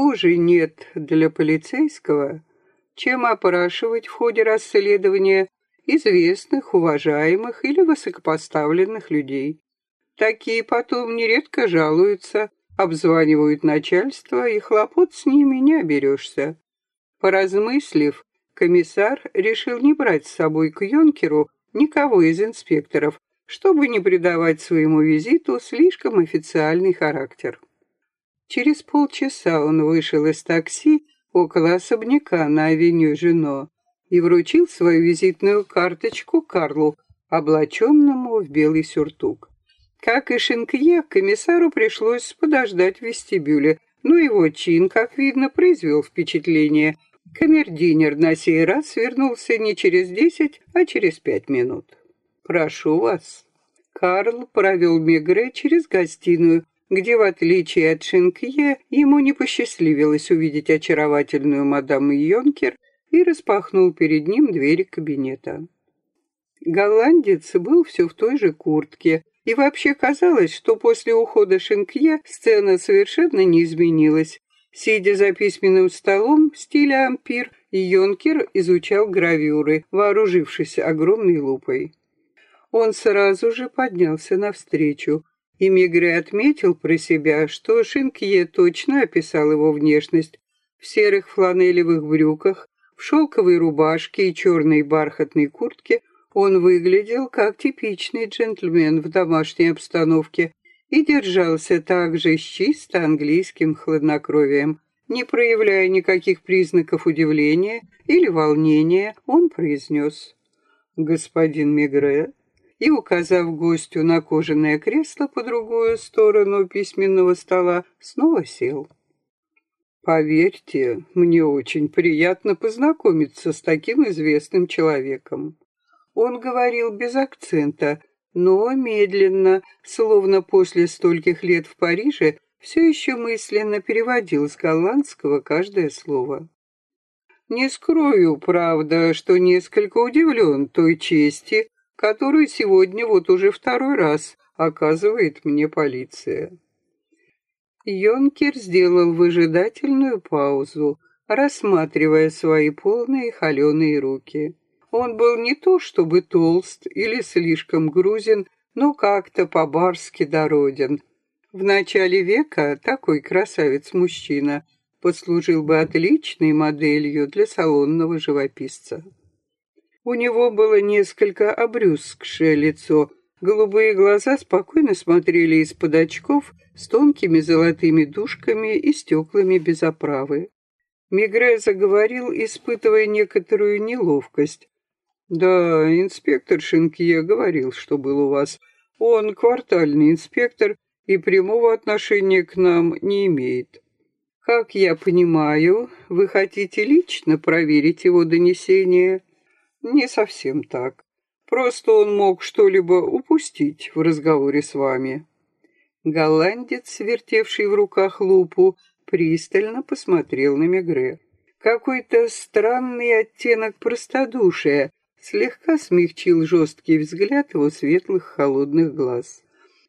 Хуже нет для полицейского, чем опрашивать в ходе расследования известных, уважаемых или высокопоставленных людей. Такие потом нередко жалуются, обзванивают начальство, и хлопот с ними не оберешься. Поразмыслив, комиссар решил не брать с собой к Йонкеру никого из инспекторов, чтобы не придавать своему визиту слишком официальный характер. Через полчаса он вышел из такси около особняка на авеню Жено и вручил свою визитную карточку Карлу, облаченному в белый сюртук. Как и Шинкье, комиссару пришлось подождать в вестибюле, но его чин, как видно, произвел впечатление. Камердинер на сей раз вернулся не через десять, а через пять минут. «Прошу вас». Карл провел Мегре через гостиную, где, в отличие от Шинкье, ему не посчастливилось увидеть очаровательную мадам Йонкер и распахнул перед ним двери кабинета. Голландец был все в той же куртке, и вообще казалось, что после ухода Шинкье сцена совершенно не изменилась. Сидя за письменным столом в стиле ампир, Йонкер изучал гравюры, вооружившись огромной лупой. Он сразу же поднялся навстречу, и Мигре отметил про себя, что Шинкье точно описал его внешность в серых фланелевых брюках, в шелковой рубашке и черной бархатной куртке он выглядел как типичный джентльмен в домашней обстановке и держался также с чисто английским хладнокровием. Не проявляя никаких признаков удивления или волнения, он произнес «Господин Мегре, и, указав гостю на кожаное кресло по другую сторону письменного стола, снова сел. «Поверьте, мне очень приятно познакомиться с таким известным человеком». Он говорил без акцента, но медленно, словно после стольких лет в Париже, все еще мысленно переводил с голландского каждое слово. Не скрою, правда, что несколько удивлен той чести, которую сегодня вот уже второй раз оказывает мне полиция. Йонкер сделал выжидательную паузу, рассматривая свои полные холеные руки. Он был не то чтобы толст или слишком грузен, но как-то по-барски дороден. В начале века такой красавец-мужчина послужил бы отличной моделью для салонного живописца. У него было несколько обрюзгшее лицо, голубые глаза спокойно смотрели из-под очков с тонкими золотыми дужками и стеклами без оправы. Мигре заговорил, испытывая некоторую неловкость. «Да, инспектор Шинкье говорил, что был у вас. Он квартальный инспектор и прямого отношения к нам не имеет. Как я понимаю, вы хотите лично проверить его донесение?» Не совсем так. Просто он мог что-либо упустить в разговоре с вами. Голландец, вертевший в руках лупу, пристально посмотрел на Мегре. Какой-то странный оттенок простодушия слегка смягчил жесткий взгляд его светлых холодных глаз.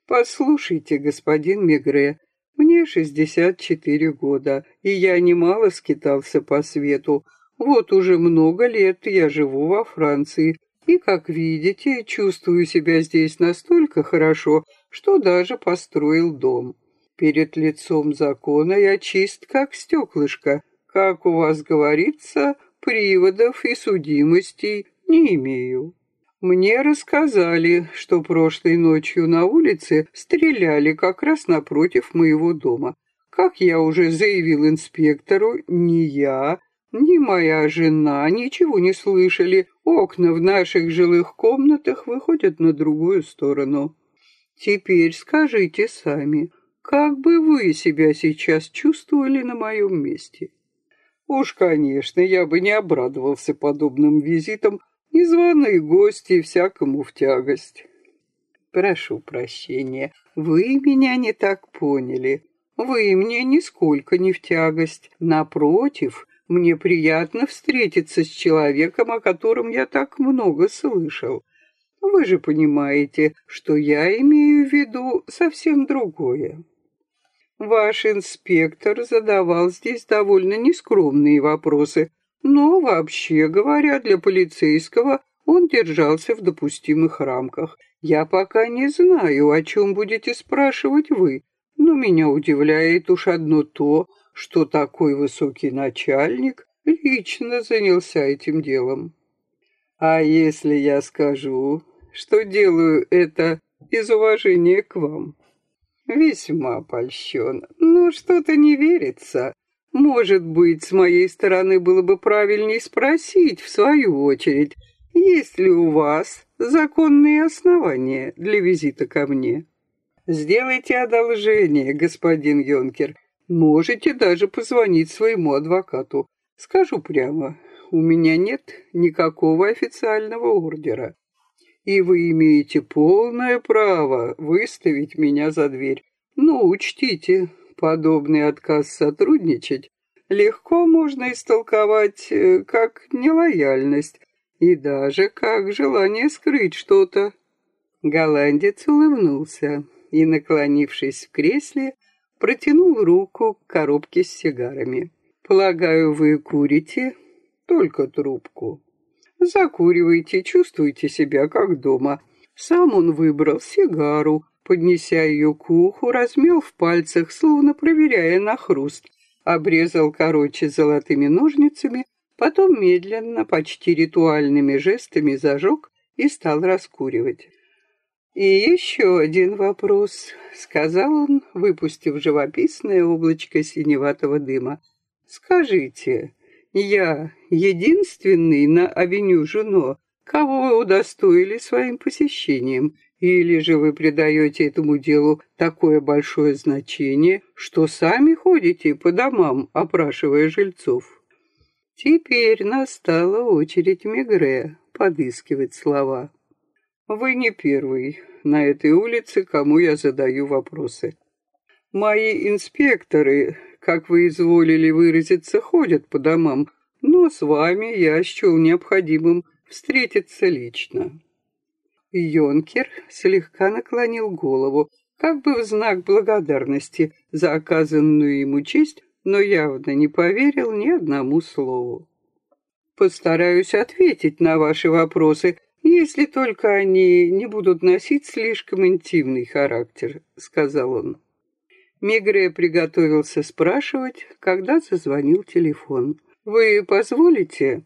«Послушайте, господин Мегре, мне шестьдесят четыре года, и я немало скитался по свету, вот уже много лет я живу во Франции, и, как видите, чувствую себя здесь настолько хорошо, что даже построил дом. Перед лицом закона я чист, как стеклышко. Как у вас говорится, приводов и судимостей не имею. Мне рассказали, что прошлой ночью на улице стреляли как раз напротив моего дома. Как я уже заявил инспектору, ни я, ни моя жена ничего не слышали. Окна в наших жилых комнатах выходят на другую сторону. Теперь скажите сами, как бы вы себя сейчас чувствовали на моем месте? Уж, конечно, я бы не обрадовался подобным визитам, незваные гости всякому в тягость. Прошу прощения, вы меня не так поняли. Вы мне нисколько не в тягость. Напротив, мне приятно встретиться с человеком, о котором я так много слышал. Вы же понимаете, что я имею в виду совсем другое. Ваш инспектор задавал здесь довольно нескромные вопросы, но, вообще говоря, для полицейского он держался в допустимых рамках. Я пока не знаю, о чем будете спрашивать вы, но меня удивляет уж одно то, что такой высокий начальник лично занялся этим делом. А если я скажу, что делаю это из уважения к вам? Весьма польщен, но что-то не верится. Может быть, с моей стороны было бы правильнее спросить, в свою очередь, есть ли у вас законные основания для визита ко мне? Сделайте одолжение, господин Йонкер. Можете даже позвонить своему адвокату. Скажу прямо, у меня нет никакого официального ордера. И вы имеете полное право выставить меня за дверь. Но учтите, подобный отказ сотрудничать легко можно истолковать э, как нелояльность и даже как желание скрыть что-то. Голландец улыбнулся и, наклонившись в кресле, протянул руку к коробке с сигарами. «Полагаю, вы курите?» только трубку. Закуривайте, чувствуйте себя как дома. Сам он выбрал сигару, поднеся ее к уху, размел в пальцах, словно проверяя на хруст, обрезал короче золотыми ножницами, потом медленно, почти ритуальными жестами зажег и стал раскуривать. «И еще один вопрос», — сказал он, выпустив живописное облачко синеватого дыма. «Скажите, я единственный на авеню Жуно, кого вы удостоили своим посещением, или же вы придаете этому делу такое большое значение, что сами ходите по домам, опрашивая жильцов. Теперь настала очередь Мегре подыскивать слова. Вы не первый на этой улице, кому я задаю вопросы. Мои инспекторы как вы изволили выразиться, ходят по домам, но с вами я счел необходимым встретиться лично». Йонкер слегка наклонил голову, как бы в знак благодарности за оказанную ему честь, но явно не поверил ни одному слову. «Постараюсь ответить на ваши вопросы, если только они не будут носить слишком интимный характер», — сказал он. Мегре приготовился спрашивать, когда зазвонил телефон. «Вы позволите?»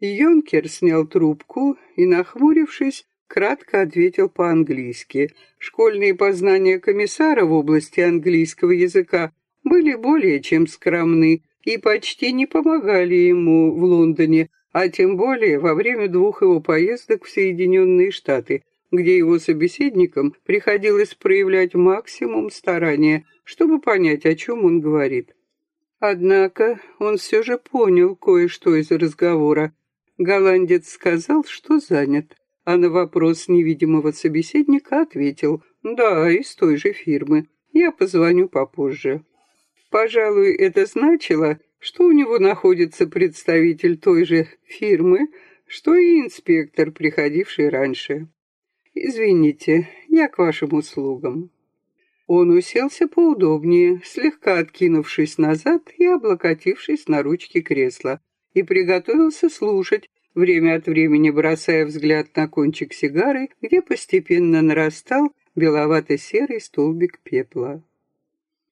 Йонкер снял трубку и, нахмурившись, кратко ответил по-английски. Школьные познания комиссара в области английского языка были более чем скромны и почти не помогали ему в Лондоне, а тем более во время двух его поездок в Соединенные Штаты – где его собеседникам приходилось проявлять максимум старания, чтобы понять, о чем он говорит. Однако он все же понял кое-что из разговора. Голландец сказал, что занят, а на вопрос невидимого собеседника ответил «Да, из той же фирмы. Я позвоню попозже». Пожалуй, это значило, что у него находится представитель той же фирмы, что и инспектор, приходивший раньше. «Извините, я к вашим услугам». Он уселся поудобнее, слегка откинувшись назад и облокотившись на ручки кресла, и приготовился слушать, время от времени бросая взгляд на кончик сигары, где постепенно нарастал беловато-серый столбик пепла.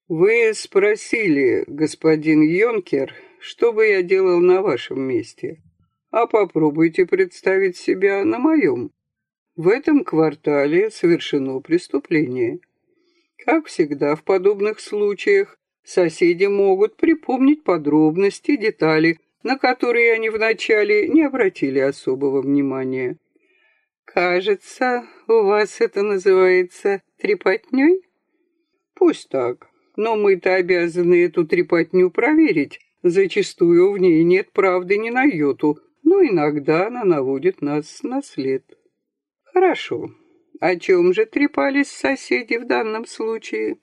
«Вы спросили, господин Йонкер, что бы я делал на вашем месте, а попробуйте представить себя на моем. В этом квартале совершено преступление. Как всегда в подобных случаях, соседи могут припомнить подробности, детали, на которые они вначале не обратили особого внимания. «Кажется, у вас это называется трепотней?» «Пусть так, но мы-то обязаны эту трепотню проверить. Зачастую в ней нет правды ни на йоту, но иногда она наводит нас на след». Хорошо. О чем же трепались соседи в данном случае?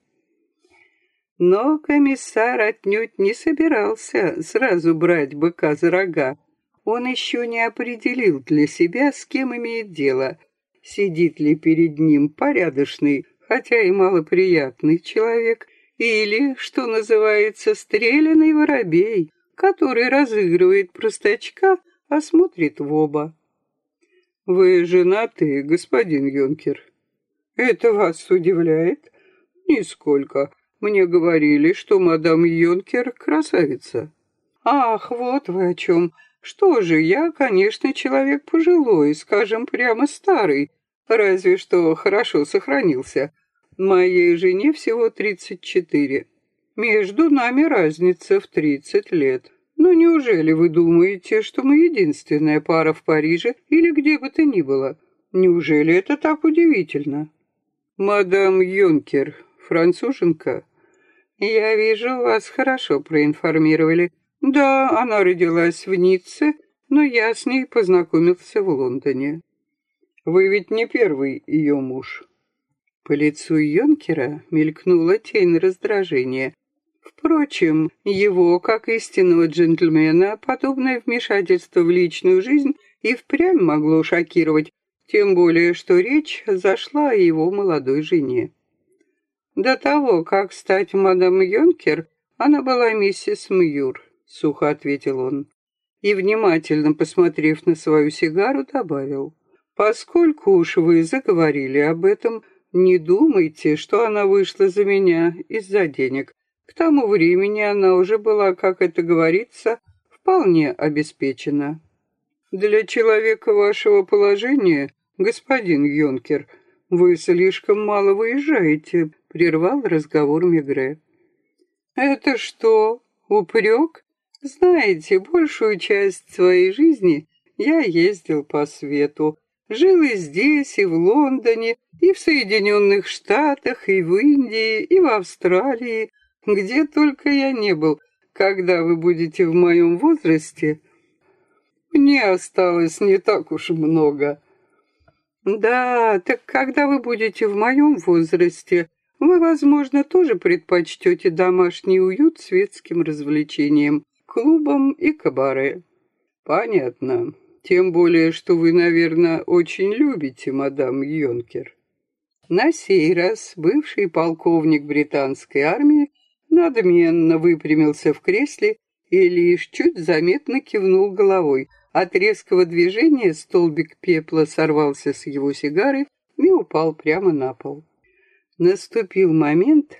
Но комиссар отнюдь не собирался сразу брать быка за рога. Он еще не определил для себя, с кем имеет дело. Сидит ли перед ним порядочный, хотя и малоприятный человек, Или, что называется, стреляный воробей, который разыгрывает простачка, а смотрит в оба. Вы женаты, господин Юнкер? Это вас удивляет? Нисколько. Мне говорили, что мадам Юнкер красавица. Ах, вот вы о чем. Что же, я, конечно, человек пожилой, скажем, прямо старый, разве что хорошо сохранился. Моей жене всего 34. Между нами разница в 30 лет. Но неужели вы думаете, что мы единственная пара в Париже или где бы то ни было? Неужели это так удивительно? Мадам Юнкер, француженка? Я вижу, вас хорошо проинформировали. Да, она родилась в Ницце, но я с ней познакомился в Лондоне. Вы ведь не первый ее муж. По лицу Йонкера мелькнула тень раздражения. Впрочем, его, как истинного джентльмена, подобное вмешательство в личную жизнь и впрямь могло шокировать, тем более, что речь зашла о его молодой жене. До того, как стать мадам Йонкер, она была миссис Мьюр, сухо ответил он. И, внимательно посмотрев на свою сигару, добавил. Поскольку уж вы заговорили об этом, не думайте, что она вышла за меня из-за денег. К тому времени она уже была, как это говорится, вполне обеспечена. Для человека вашего положения, господин Йонкер, вы слишком мало выезжаете, прервал разговор Мегре. Это что, упрек? Знаете, большую часть своей жизни я ездил по свету, Жил и здесь, и в Лондоне, и в Соединенных Штатах, и в Индии, и в Австралии, где только я не был. Когда вы будете в моем возрасте, мне осталось не так уж много. Да, так когда вы будете в моем возрасте, вы, возможно, тоже предпочтете домашний уют светским развлечениям, клубам и кабаре. Понятно. Тем более, что вы, наверное, очень любите мадам Йонкер. На сей раз бывший полковник британской армии надменно выпрямился в кресле и лишь чуть заметно кивнул головой. От резкого движения столбик пепла сорвался с его сигары и упал прямо на пол. Наступил момент,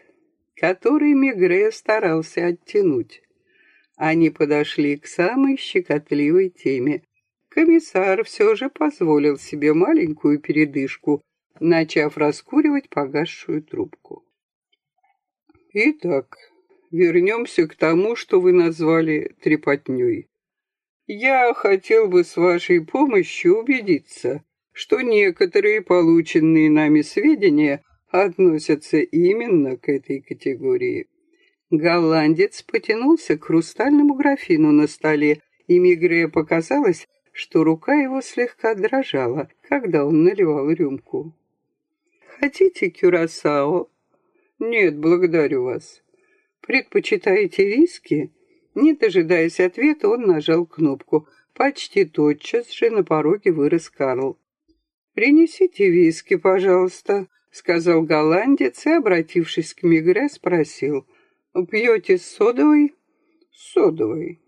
который Мегре старался оттянуть. Они подошли к самой щекотливой теме комиссар все же позволил себе маленькую передышку, начав раскуривать погасшую трубку. Итак, вернемся к тому, что вы назвали трепотней. Я хотел бы с вашей помощью убедиться, что некоторые полученные нами сведения относятся именно к этой категории. Голландец потянулся к хрустальному графину на столе, и Мигре показалось, что рука его слегка дрожала, когда он наливал рюмку. «Хотите кюрасао?» «Нет, благодарю вас». «Предпочитаете виски?» Не дожидаясь ответа, он нажал кнопку. Почти тотчас же на пороге вырос Карл. «Принесите виски, пожалуйста», — сказал голландец и, обратившись к Мигре, спросил. «Пьете с содовой?» «С содовой».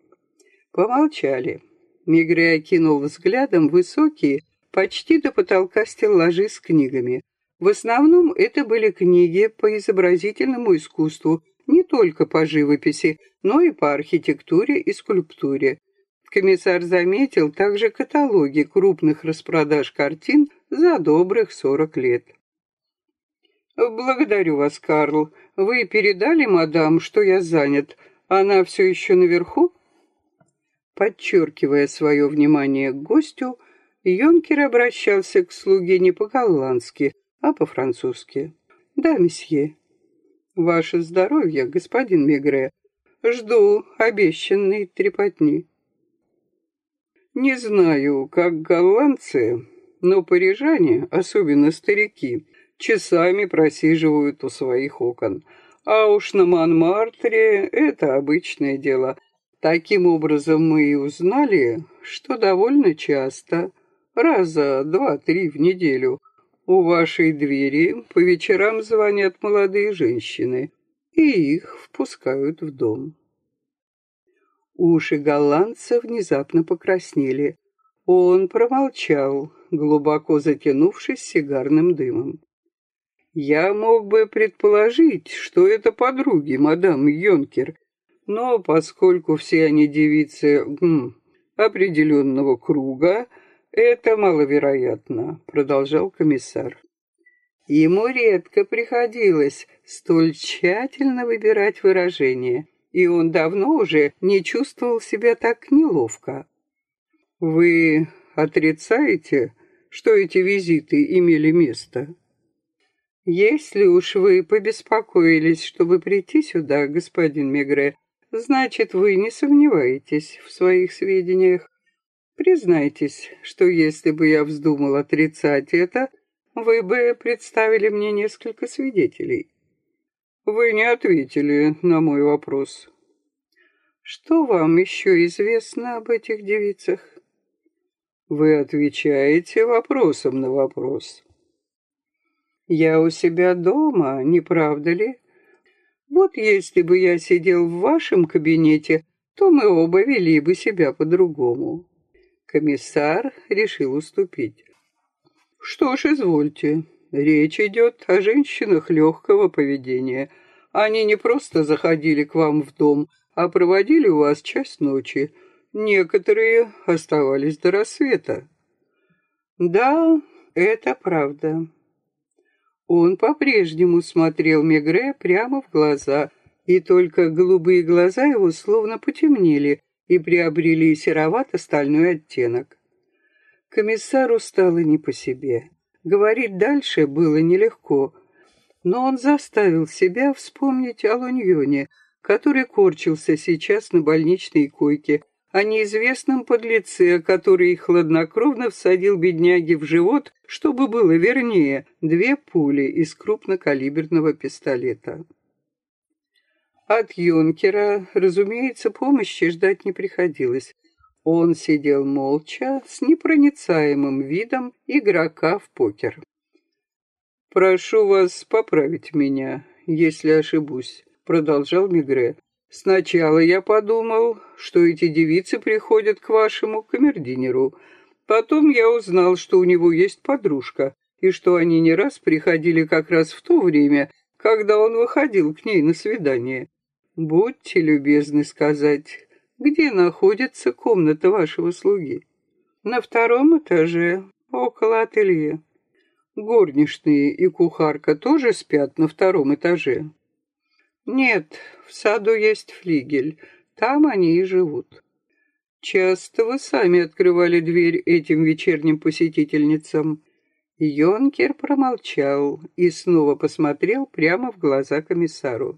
Помолчали. Мигре окинул взглядом высокие, почти до потолка стеллажи с книгами. В основном это были книги по изобразительному искусству, не только по живописи, но и по архитектуре и скульптуре. Комиссар заметил также каталоги крупных распродаж картин за добрых сорок лет. «Благодарю вас, Карл. Вы передали мадам, что я занят. Она все еще наверху?» Подчеркивая свое внимание к гостю, Йонкер обращался к слуге не по-голландски, а по-французски. «Да, месье». «Ваше здоровье, господин Мегре. Жду обещанной трепотни». «Не знаю, как голландцы, но парижане, особенно старики, часами просиживают у своих окон. А уж на Монмартре это обычное дело. Таким образом мы и узнали, что довольно часто, раза два-три в неделю, у вашей двери по вечерам звонят молодые женщины. и их впускают в дом. Уши голландца внезапно покраснели. Он промолчал, глубоко затянувшись сигарным дымом. Я мог бы предположить, что это подруги мадам Йонкер, но поскольку все они девицы м, определенного круга, это маловероятно, продолжал комиссар. Ему редко приходилось столь тщательно выбирать выражения, и он давно уже не чувствовал себя так неловко. Вы отрицаете, что эти визиты имели место? Если уж вы побеспокоились, чтобы прийти сюда, господин Мегре, значит, вы не сомневаетесь в своих сведениях. Признайтесь, что если бы я вздумал отрицать это, вы бы представили мне несколько свидетелей. Вы не ответили на мой вопрос. Что вам еще известно об этих девицах? Вы отвечаете вопросом на вопрос. Я у себя дома, не правда ли? Вот если бы я сидел в вашем кабинете, то мы оба вели бы себя по-другому. Комиссар решил уступить. Что ж, извольте. Речь идет о женщинах легкого поведения. Они не просто заходили к вам в дом, а проводили у вас часть ночи. Некоторые оставались до рассвета. Да, это правда. Он по-прежнему смотрел Мегре прямо в глаза, и только голубые глаза его словно потемнели и приобрели серовато-стальной оттенок. Комиссару стало не по себе. Говорить дальше было нелегко, но он заставил себя вспомнить о Луньоне, который корчился сейчас на больничной койке, о неизвестном подлеце, который хладнокровно всадил бедняге в живот, чтобы было вернее, две пули из крупнокалиберного пистолета. От юнкера, разумеется, помощи ждать не приходилось. Он сидел молча, с непроницаемым видом игрока в покер. «Прошу вас поправить меня, если ошибусь», — продолжал Мигре. Сначала я подумал, что эти девицы приходят к вашему камердинеру. Потом я узнал, что у него есть подружка, и что они не раз приходили как раз в то время, когда он выходил к ней на свидание. Будьте любезны сказать, где находится комната вашего слуги? На втором этаже, около ателье. Горничные и кухарка тоже спят на втором этаже. Нет, в саду есть флигель, там они и живут. Часто вы сами открывали дверь этим вечерним посетительницам. Йонкер промолчал и снова посмотрел прямо в глаза комиссару.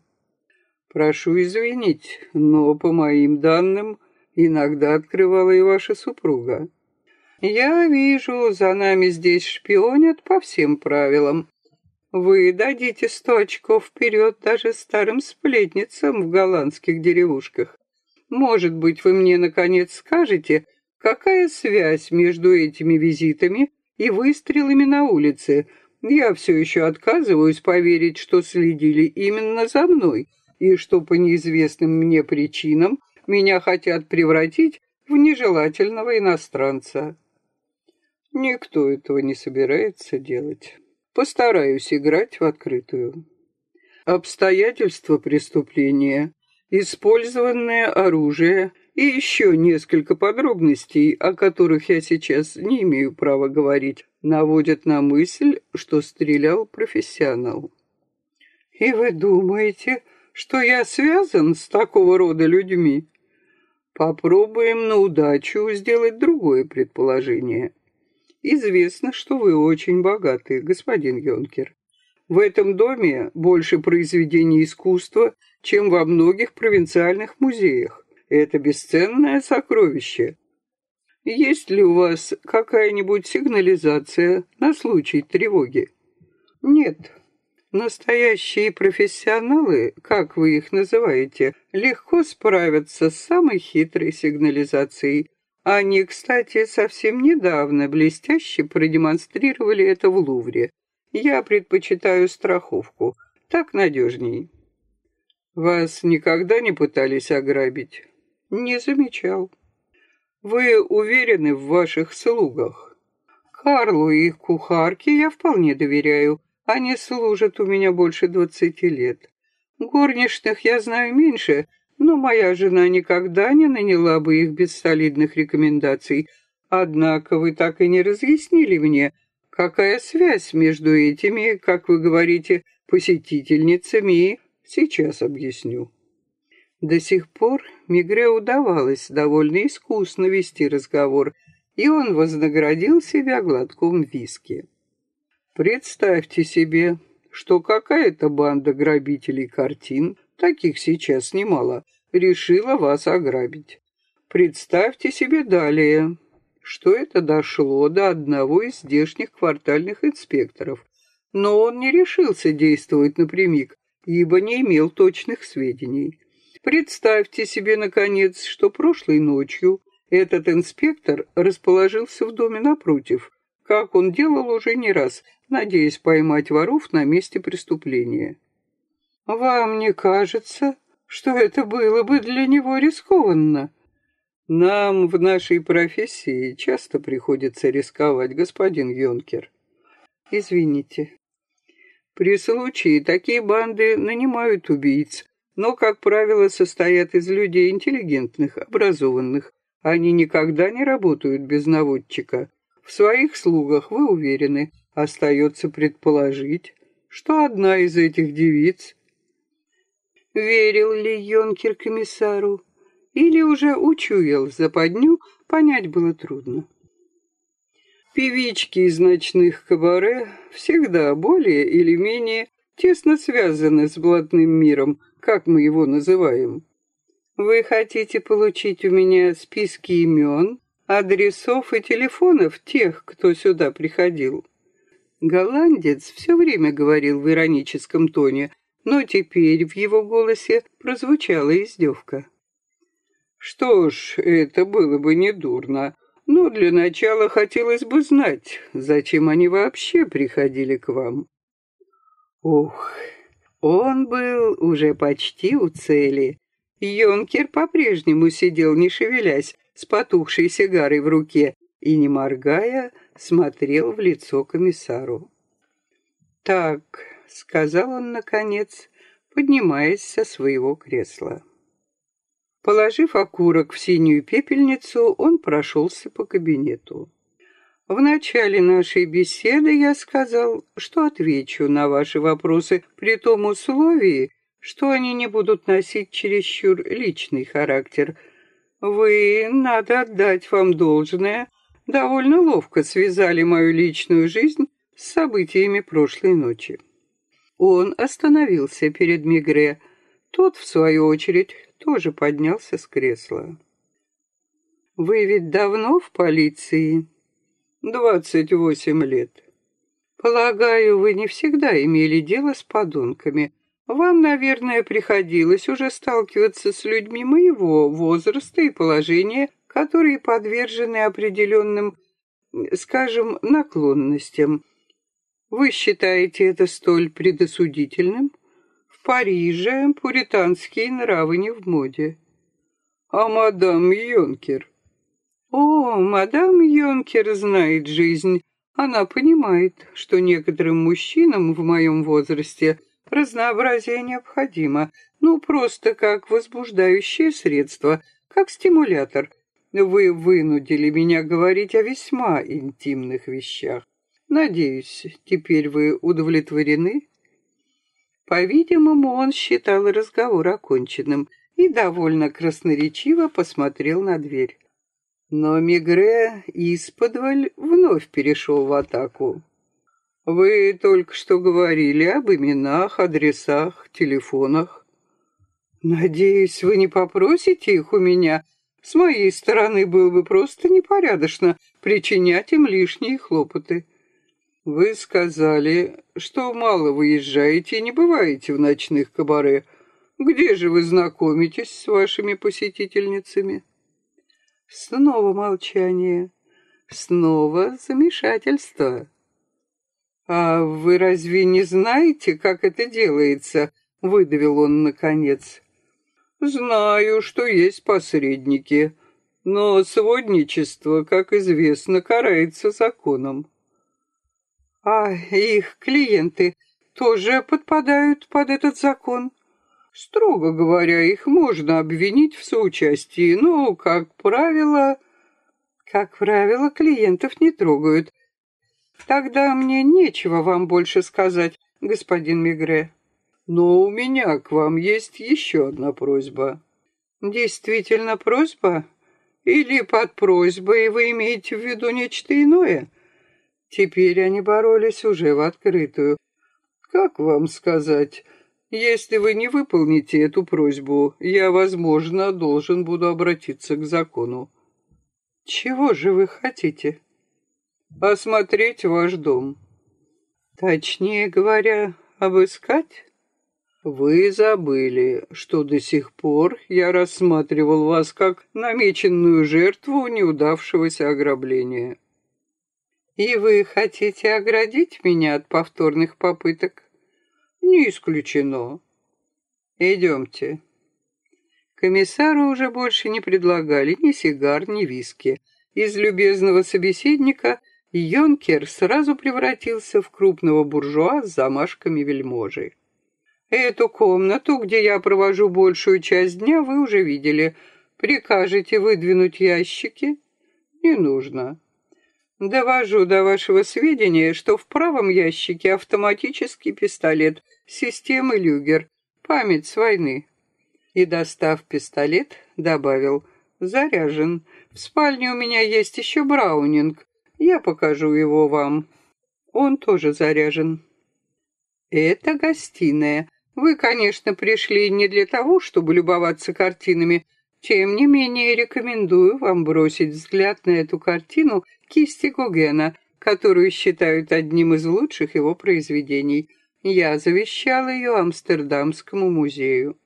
«Прошу извинить, но, по моим данным, иногда открывала и ваша супруга. Я вижу, за нами здесь шпионят по всем правилам, вы дадите сто очков вперед даже старым сплетницам в голландских деревушках. Может быть, вы мне, наконец, скажете, какая связь между этими визитами и выстрелами на улице? Я все еще отказываюсь поверить, что следили именно за мной, и что по неизвестным мне причинам меня хотят превратить в нежелательного иностранца. Никто этого не собирается делать. Постараюсь играть в открытую. Обстоятельства преступления, использованное оружие и еще несколько подробностей, о которых я сейчас не имею права говорить, наводят на мысль, что стрелял профессионал. И вы думаете, что я связан с такого рода людьми? Попробуем на удачу сделать другое предположение. Известно, что вы очень богаты, господин Йонкер. В этом доме больше произведений искусства, чем во многих провинциальных музеях. Это бесценное сокровище. Есть ли у вас какая-нибудь сигнализация на случай тревоги? Нет. Настоящие профессионалы, как вы их называете, легко справятся с самой хитрой сигнализацией, они, кстати, совсем недавно блестяще продемонстрировали это в Лувре. Я предпочитаю страховку. Так надежней. Вас никогда не пытались ограбить? Не замечал. Вы уверены в ваших слугах? Карлу и их кухарке я вполне доверяю. Они служат у меня больше двадцати лет. Горничных я знаю меньше, но моя жена никогда не наняла бы их без солидных рекомендаций. Однако вы так и не разъяснили мне, какая связь между этими, как вы говорите, посетительницами Сейчас объясню. До сих пор Мигре удавалось довольно искусно вести разговор, и он вознаградил себя глотком виски. Представьте себе, что какая-то банда грабителей картин, таких сейчас немало, решила вас ограбить. Представьте себе далее, что это дошло до одного из здешних квартальных инспекторов, но он не решился действовать напрямик, ибо не имел точных сведений. Представьте себе, наконец, что прошлой ночью этот инспектор расположился в доме напротив, как он делал уже не раз, надеясь поймать воров на месте преступления. «Вам не кажется, что это было бы для него рискованно?» «Нам в нашей профессии часто приходится рисковать, господин Йонкер». «Извините, при случае такие банды нанимают убийц, но, как правило, состоят из людей интеллигентных, образованных. Они никогда не работают без наводчика. В своих слугах, вы уверены, остается предположить, что одна из этих девиц... Верил ли Йонкер комиссару? Или уже учуял западню, понять было трудно. Певички из ночных кабаре всегда более или менее тесно связаны с блатным миром, как мы его называем. Вы хотите получить у меня списки имен, адресов и телефонов тех, кто сюда приходил? Голландец все время говорил в ироническом тоне, но теперь в его голосе прозвучала издевка. Что ж, это было бы недурно. Но для начала хотелось бы знать, зачем они вообще приходили к вам. Ух, он был уже почти у цели. Йонкер по-прежнему сидел, не шевелясь, с потухшей сигарой в руке и, не моргая, смотрел в лицо комиссару. «Так», — сказал он наконец, поднимаясь со своего кресла. Положив окурок в синюю пепельницу, он прошелся по кабинету. В начале нашей беседы я сказал, что отвечу на ваши вопросы при том условии, что они не будут носить чересчур личный характер. Вы, надо отдать вам должное, довольно ловко связали мою личную жизнь с событиями прошлой ночи. Он остановился перед Мигре. Тот, в свою очередь, тоже поднялся с кресла. «Вы ведь давно в полиции?» «Двадцать восемь лет». «Полагаю, вы не всегда имели дело с подонками. Вам, наверное, приходилось уже сталкиваться с людьми моего возраста и положения, которые подвержены определенным, скажем, наклонностям. Вы считаете это столь предосудительным?» Париже пуританские нравы не в моде. А мадам Йонкер? О, мадам Йонкер знает жизнь. Она понимает, что некоторым мужчинам в моем возрасте разнообразие необходимо, ну, просто как возбуждающее средство, как стимулятор. Вы вынудили меня говорить о весьма интимных вещах. Надеюсь, теперь вы удовлетворены? По-видимому, он считал разговор оконченным и довольно красноречиво посмотрел на дверь. Но Мигре исподволь вновь перешел в атаку. «Вы только что говорили об именах, адресах, телефонах. Надеюсь, вы не попросите их у меня. С моей стороны было бы просто непорядочно причинять им лишние хлопоты». Вы сказали, что мало выезжаете и не бываете в ночных кабаре. Где же вы знакомитесь с вашими посетительницами? Снова молчание. Снова замешательство. А вы разве не знаете, как это делается? выдавил он наконец. Знаю, что есть посредники, но сводничество, как известно, карается законом. А их клиенты тоже подпадают под этот закон? Строго говоря, их можно обвинить в соучастии, но, как правило... Как правило, клиентов не трогают. Тогда мне нечего вам больше сказать, господин Мигре. Но у меня к вам есть еще одна просьба. Действительно просьба? Или под просьбой вы имеете в виду нечто иное? Теперь они боролись уже в открытую. Как вам сказать? Если вы не выполните эту просьбу, я, возможно, должен буду обратиться к закону. Чего же вы хотите? Осмотреть ваш дом. Точнее говоря, обыскать? Вы забыли, что до сих пор я рассматривал вас как намеченную жертву неудавшегося ограбления. И вы хотите оградить меня от повторных попыток? Не исключено. Идемте. Комиссару уже больше не предлагали ни сигар, ни виски. Из любезного собеседника Йонкер сразу превратился в крупного буржуа с замашками вельможи. Эту комнату, где я провожу большую часть дня, вы уже видели. Прикажете выдвинуть ящики? Не нужно. Довожу до вашего сведения, что в правом ящике автоматический пистолет системы Люгер, память с войны. И, достав пистолет, добавил, заряжен. В спальне у меня есть еще браунинг. Я покажу его вам. Он тоже заряжен. Это гостиная. Вы, конечно, пришли не для того, чтобы любоваться картинами. Тем не менее, рекомендую вам бросить взгляд на эту картину кисти Гогена, которую считают одним из лучших его произведений. Я завещал ее Амстердамскому музею.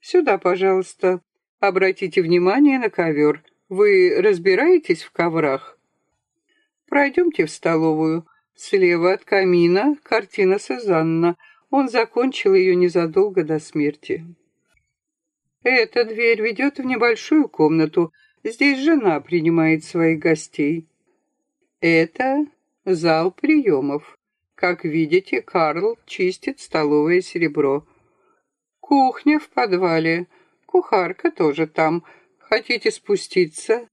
Сюда, пожалуйста. Обратите внимание на ковер. Вы разбираетесь в коврах? Пройдемте в столовую. Слева от камина картина Сезанна — он закончил ее незадолго до смерти. Эта дверь ведет в небольшую комнату. Здесь жена принимает своих гостей. Это зал приемов. Как видите, Карл чистит столовое серебро. Кухня в подвале. Кухарка тоже там. Хотите спуститься?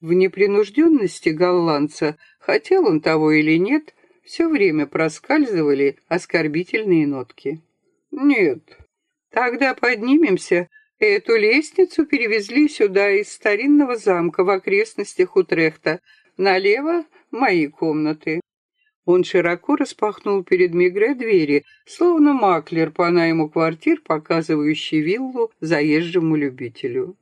В непринужденности голландца, хотел он того или нет, все время проскальзывали оскорбительные нотки. «Нет». «Тогда поднимемся. Эту лестницу перевезли сюда из старинного замка в окрестностях Утрехта. Налево — мои комнаты». Он широко распахнул перед Мигре двери, словно маклер по найму квартир, показывающий виллу заезжему любителю.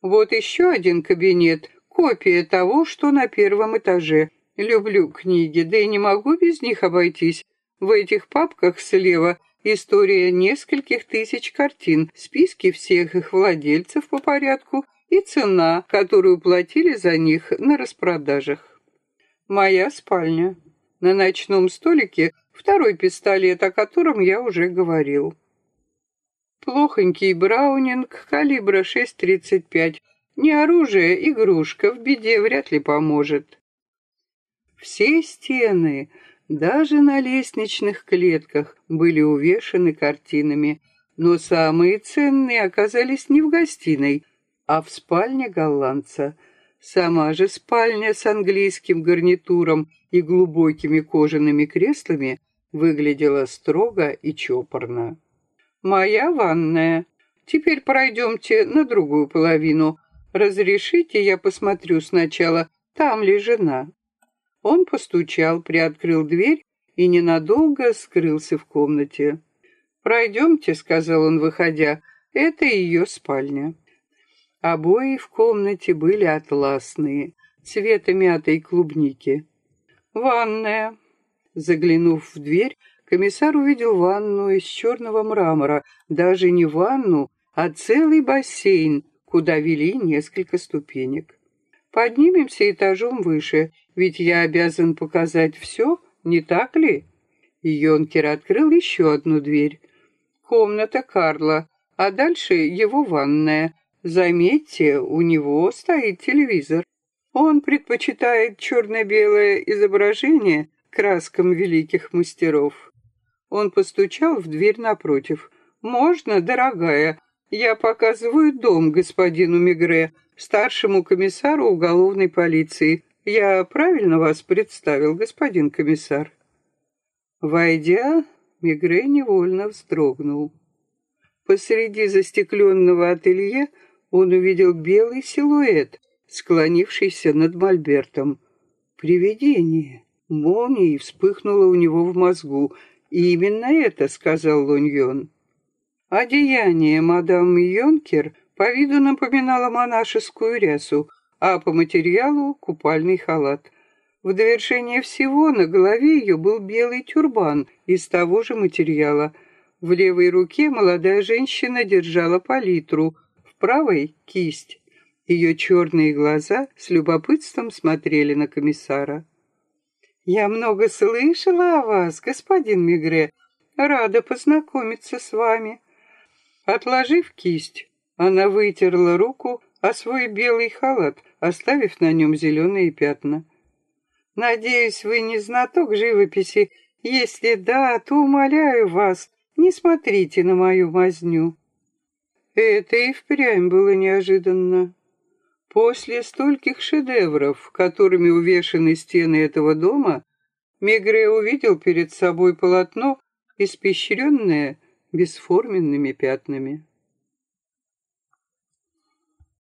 Вот еще один кабинет, копия того, что на первом этаже. Люблю книги, да и не могу без них обойтись. В этих папках слева история нескольких тысяч картин, списки всех их владельцев по порядку и цена, которую платили за них на распродажах. Моя спальня. На ночном столике второй пистолет, о котором я уже говорил. Плохонький браунинг калибра 6,35. Не оружие, игрушка, в беде вряд ли поможет. Все стены, даже на лестничных клетках, были увешаны картинами, но самые ценные оказались не в гостиной, а в спальне голландца. Сама же спальня с английским гарнитуром и глубокими кожаными креслами выглядела строго и чопорно. «Моя ванная. Теперь пройдемте на другую половину. Разрешите, я посмотрю сначала, там ли жена?» Он постучал, приоткрыл дверь и ненадолго скрылся в комнате. «Пройдемте», — сказал он, выходя, — «это ее спальня». Обои в комнате были атласные, цвета мятой клубники. «Ванная». Заглянув в дверь, комиссар увидел ванну из черного мрамора, даже не ванну, а целый бассейн, куда вели несколько ступенек. Поднимемся этажом выше, ведь я обязан показать все, не так ли?» Йонкер открыл еще одну дверь. комната Карла, а дальше его ванная. Заметьте, у него стоит телевизор. Он предпочитает черно-белое изображение краскам великих мастеров. Он постучал в дверь напротив. «Можно, дорогая? Я показываю дом господину Мигре, старшему комиссару уголовной полиции. Я правильно вас представил, господин комиссар?» Войдя, Мигре невольно вздрогнул. Посреди застекленного ателье он увидел белый силуэт, склонившийся над мольбертом. Привидение. Молнией вспыхнуло у него в мозгу. И именно это сказал Луньон. Одеяние мадам Йонкер по виду напоминало монашескую рясу, а по материалу — купальный халат. В довершение всего на голове ее был белый тюрбан из того же материала. В левой руке молодая женщина держала палитру, правой — кисть. Ее черные глаза с любопытством смотрели на комиссара. «Я много слышала о вас, господин Мигре. Рада познакомиться с вами». Отложив кисть, она вытерла руку о свой белый халат, оставив на нем зеленые пятна. Надеюсь, вы не знаток живописи. Если да, то умоляю вас, не смотрите на мою мазню. Это и впрямь было неожиданно. После стольких шедевров, которыми увешаны стены этого дома, Мегре увидел перед собой полотно, испещренное бесформенными пятнами.